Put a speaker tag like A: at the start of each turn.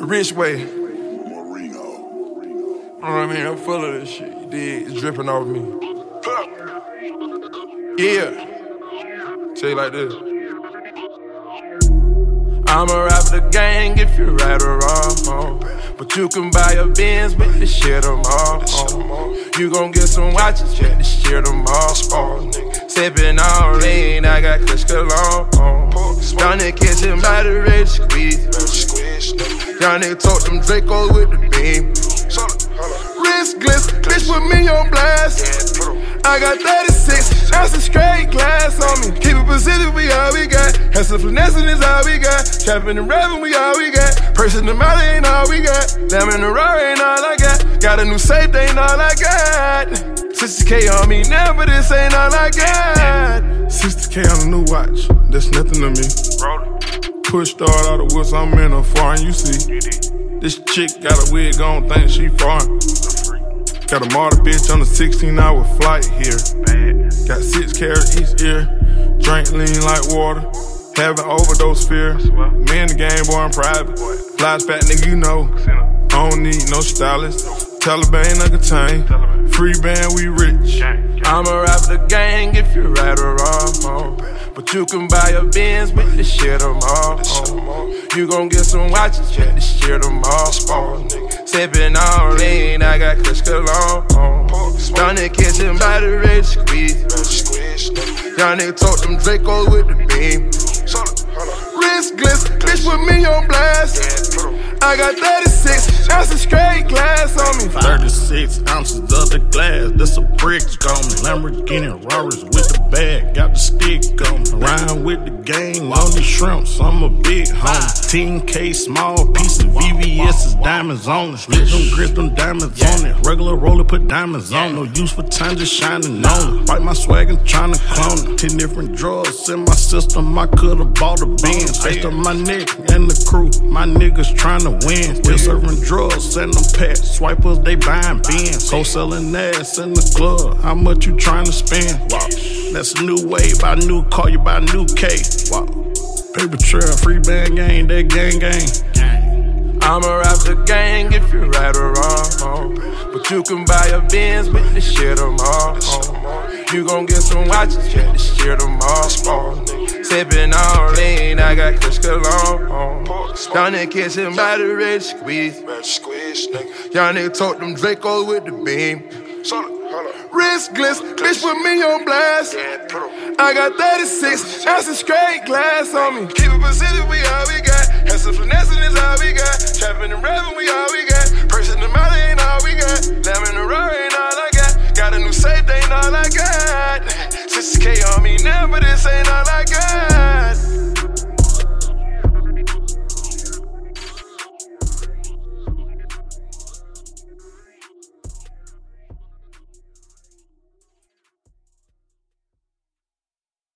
A: The rich way. Marino. You know what I mean? I'm full of this shit. You dig? It's dripping off me. Yeah. Say like this. I'ma rap the gang if you're right or wrong. But you can buy your Benz with the shit I'm on. You gon' get some watches, check the shit I'm on. Sippin' on lean, I got Kush cologne. Down in the kitchen, by the red squeeze. Young nigga talk them Draco with the beam. Riskless, bitch put me on blast. I got 36 ounces straight glass on me. Keep it Pacific, we all we got. Hustle finessing is all we got. Trapping and rapping, we all we got. Person the mouth ain't all we got. Lamb in the Rari ain't all I got. Got a new safe, they ain't all I got. 60k on me now, but this ain't all I got.
B: 60k on a new watch, that's nothing to me. Push start out the woods, I'm in a foreign, you see. This chick got a wig on, think she foreign. Got a martyr bitch on a 16 hour flight here. Got six carats each ear. Drink lean like water. Having overdose fear. Me and the game boy, I'm private. Flies fat nigga, you know. I don't need no stylist. Taliban like a chain. Free band, we rich.
A: I'ma rap the gang if you're right or wrong. But you can buy a Benz with the shit I'm on. You gon' get some watches, check the shit I'm on. Sippin' on lean, I got Kush cologne. Down in the kitchen by the red squeeze. Young nigga told them Draco with the beam. Riskless, bitch put me on blast. I got 36 ounces straight glass on me.
B: 36 ounces of the glass, that's a brick on me. Lamborghini Rarers with the bag, got the stick on me. Rhyme with the gang on these shrimps, I'm a big homie. 10K small piece of VVS diamonds on it. Split them grits, them diamonds on it. Regular roller, put diamonds on. No use for time, just shining on it. Bite my swag and trying to clone it. Ten different drugs in my system, I could've bought a Benz. Oh, Iced up my neck and the crew, my niggas trying to win. Still serving drugs, send them packs. Swipers, they buying bins. Co selling ass in the club. How much you trying to spend? Wow. That's a new wave. Buy a new car, you buy a new K. Wow. Paper trail, free band gang, that gang gang.
A: I'ma rap the gang if you're right or wrong. But you can buy a Benz with the shit I'm on. You gon' get some watches, check the shit I'm on. Sippin' on lean, I got Kush cologne. Down in kitchen by the red squeeze. Young nigga told them Draco with the beam. Riskless, bitch put me on blast. I got 36 ounces straight glass on me. Keep it Pacific, we all we got. This K on me now, but this ain't all I got.